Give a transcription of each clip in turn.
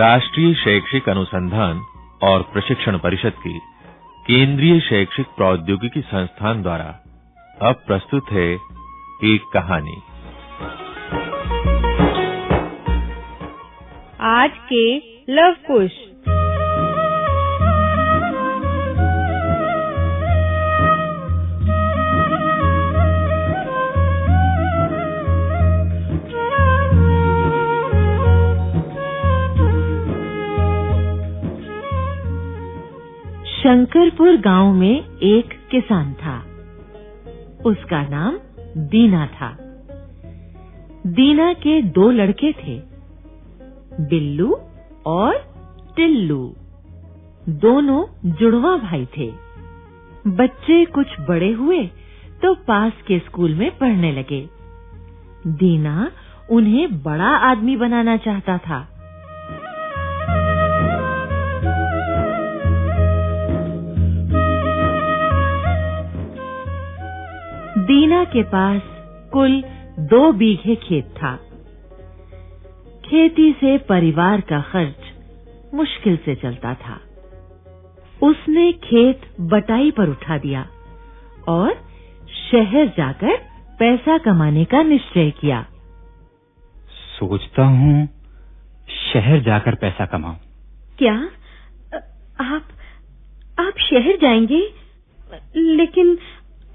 राष्ट्रीय शैक्षिक अनुसंधान और प्रशिक्षण परिषद की केंद्रीय शैक्षिक प्रौद्योगिकी संस्थान द्वारा अब प्रस्तुत है एक कहानी। आज के लव कुश। शंकरपुर गाँव में एक किसान था। उसका नाम दीना था। दीना के दो लड़के थे, बिल्लू और टिल्लू। दोनों जुड़वा भाई थे। बच्चे कुछ बड़े हुए तो पास के स्कूल में पढ़ने लगे। दीना उन्हें बड़ा आदमी बनाना चाहता था। दीना के पास कुल दो बीघे खेत था। खेती से परिवार का खर्च मुश्किल से चलता था। उसने खेत बटाई पर उठा दिया और शहर जाकर पैसा कमाने का निश्चय किया। सोचता हूँ शहर जाकर पैसा कमाऊं। क्या? आप आप शहर जाएँगे? लेकिन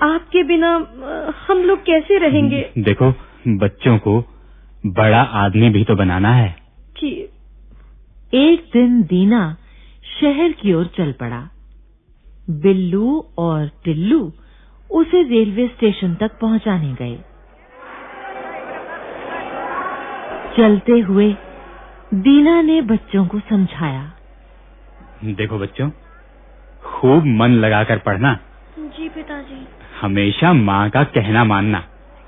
आपके बिना हम लोग कैसे रहेंगे? देखो बच्चों को बड़ा आदमी भी तो बनाना है। जी एक दिन दीना शहर की ओर चल पड़ा। बिल्लू और टिल्लू उसे रेलवे स्टेशन तक पहुँचाने गए। चलते हुए दीना ने बच्चों को समझाया। देखो बच्चों खूब मन लगाकर पढ़ना। जी पिताजी। हमेशा माँ का कहना मानना।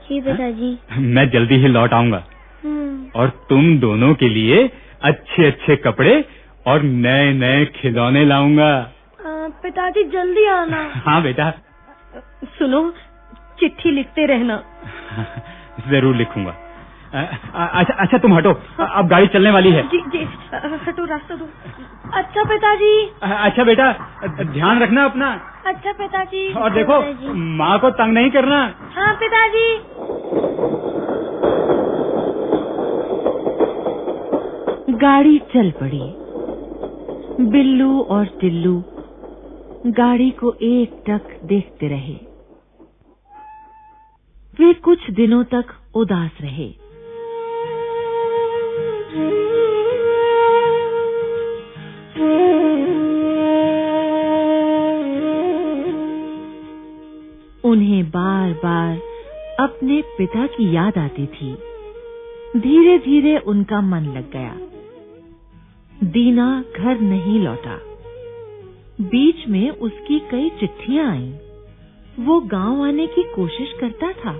जी पिताजी। मैं जल्दी ही लौट आऊँगा। और तुम दोनों के लिए अच्छे अच्छे कपड़े और नए नए खिलौने लाऊँगा। पिताजी जल्दी आना। हाँ बेटा। सुनो चिट्ठी लिखते रहना। ज़रूर लिखूँगा। अच्छा अच्छा तुम हटो। अब गाड़ी चलने वाली है। जी जी हटो रास्ता दो। अच्छा पिताजी। अच्छा बेटा ध्यान रखना अपना। अच्छा पिताजी। और देखो माँ को तंग नहीं करना। हाँ पिताजी। गाड़ी चल पड़ी। बिल्लू और टिल्लू गाड़ी को एक टक देखते रहे। वे कुछ दिनों तक उदास रहे। उन्हें बार-बार अपने पिता की याद आती थी। धीरे-धीरे उनका मन लग गया। दीना घर नहीं लौटा। बीच में उसकी कई चिट्ठियाँ आईं। वो गाँव आने की कोशिश करता था,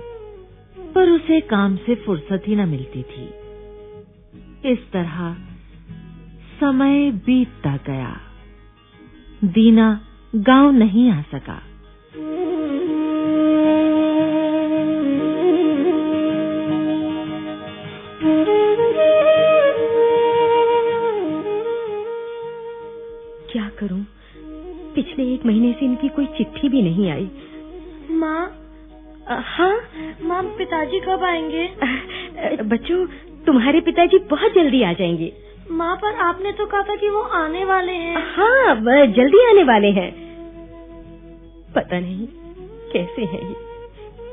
पर उसे काम से फुर्सत ही न मिलती थी। इस तरह समय बीतता गया। दीना गाँव नहीं आ सका। एक महीने से इनकी कोई चिट्ठी भी नहीं आई। माँ हाँ माँ पिताजी कब आएँगे? बच्चों तुम्हारे पिताजी बहुत जल्दी आ जाएँगे। माँ पर आपने तो कहा था कि वो आने वाले हैं। हाँ जल्दी आने वाले हैं। पता नहीं कैसे हैं ये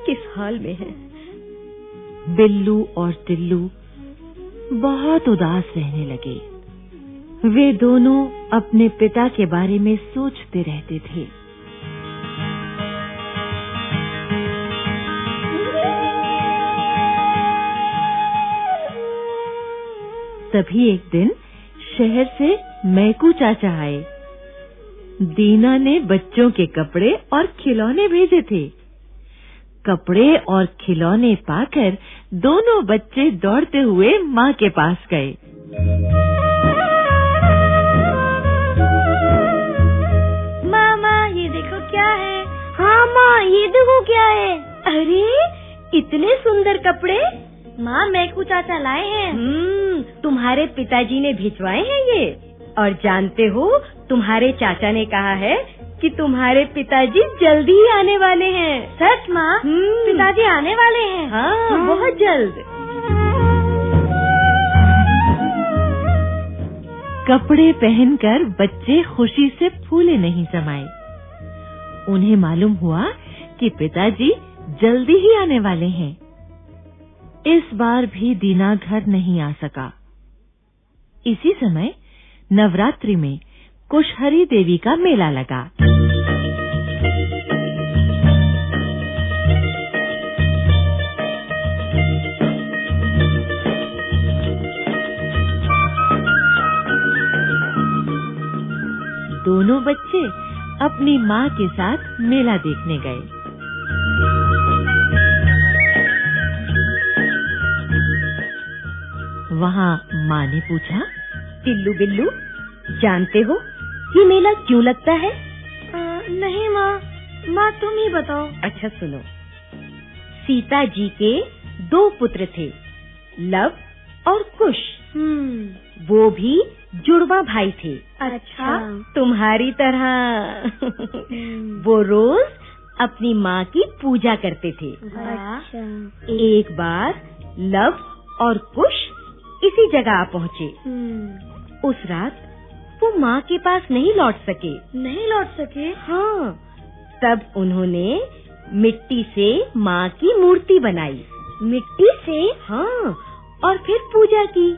किस हाल में हैं। बिल्लू और टिल्लू बहुत उदास रहने लगे। वे दोनों अपने पिता के बारे में सोचते रहते थे। तभी एक दिन शहर से मैकू चाचा आए। दीना ने बच्चों के कपड़े और खिलौने भेजे थे। कपड़े और खिलौने पाकर दोनों बच्चे दौड़ते हुए माँ के पास गए। माँ ये देखो क्या है। अरे इतने सुंदर कपड़े। माँ मैकू चाचा लाए हैं। हम्म तुम्हारे पिताजी ने भिजवाए हैं ये। और जानते हो तुम्हारे चाचा ने कहा है कि तुम्हारे पिताजी जल्दी ही आने वाले हैं। सच माँ? हम्म। पिताजी आने वाले हैं? हाँ। हाँ। बहुत जल्द। कपड़े पहनकर बच्चे खुशी से फूले नहीं समाये उन्हें मालूम हुआ कि पिताजी जल्दी ही आने वाले हैं। इस बार भी दीना घर नहीं आ सका। इसी समय नवरात्रि में कुशहरी देवी का मेला लगा। दोनों बच्चे अपनी माँ के साथ मेला देखने गए। वहाँ माँ ने पूछा टिल्लू बिल्लू जानते हो ये मेला क्यों लगता है? अ, नहीं माँ माँ तुम ही बताओ। अच्छा सुनो। सीता जी के दो पुत्र थे लव और कुश। हम्म। वो भी जुड़वा भाई थे। अच्छा। तुम्हारी तरह। हम्म, वो रोज अपनी माँ की पूजा करते थे। अच्छा। एक बार लव और कुश इसी जगह आ पहुँचे। हम्म, उस रात वो माँ के पास नहीं लौट सके। नहीं लौट सके? हाँ तब उन्होंने मिट्टी से माँ की मूर्ति बनाई। मिट्टी से? हाँ और फिर पूजा की।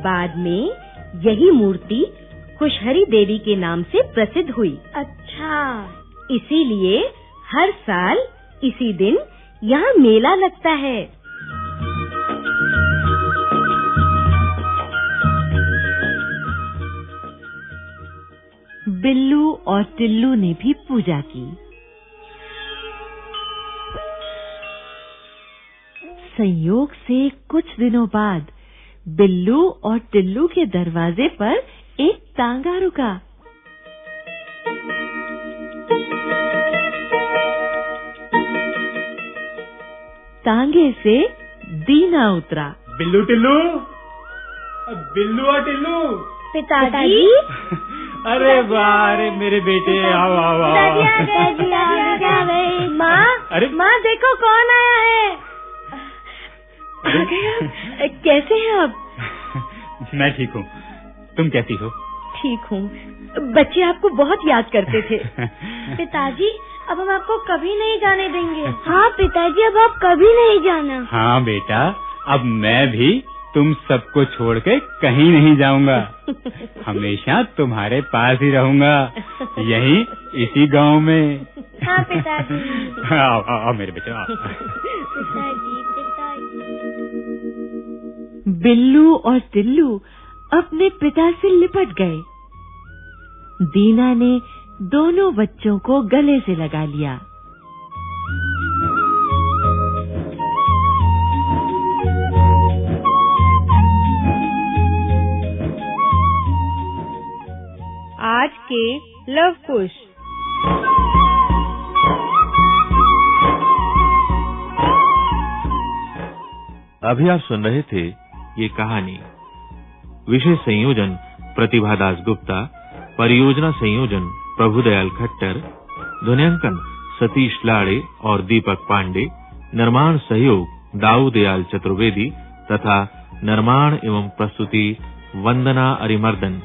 बाद में यही मूर्ति कुशहरी देवी के नाम से प्रसिद्ध हुई। अच्छा। इसीलिए हर साल इसी दिन यहाँ मेला लगता है। बिल्लू और टिल्लू ने भी पूजा की। संयोग से कुछ दिनों बाद बिल्लू और टिल्लू के दरवाजे पर एक तांगा रुका। तांगे से दीना उतरा। बिल्लू टिल्लू? बिल्लू और टिल्लू? पिताजी। अरे वाह अरे मेरे बेटे आओ आओ पिताजी आओ गए पिताजी आ गए माँ अरे। माँ देखो कौन आया है। कैसे हैं आप? मैं ठीक हूँ। तुम कैसी हो? ठीक हूँ। बच्चे आपको बहुत याद करते थे। पिताजी अब हम आपको कभी नहीं जाने देंगे। हाँ पिताजी अब आप कभी नहीं जाना। हाँ बेटा अब मैं भी तुम सबको छोड़ के कहीं नहीं जाऊँगा। हमेशा तुम्हारे पास ही रहूँगा। यही इसी गाँव में। हाँ पिताजी। आओ आओ आओ मेरे बेटे आओ। पिताजी पिताजी। बिल्लू और टिल्लू अपने पिता से लिपट गए। दीना ने दोनों बच्चों को गले से लगा लिया। आज के लव कुश। अभी आप सुन रहे थे ये कहानी। विषय संयोजन प्रतिभा दास गुप्ता परियोजना संयोजन प्रभुदयाल खट्टर, ध्वनियांकन सतीश लाड़े और दीपक पांडे, निर्माण सहयोग दाऊ दयाल चतुर्वेदी तथा निर्माण एवं प्रस्तुति वंदना अरिमर्दन।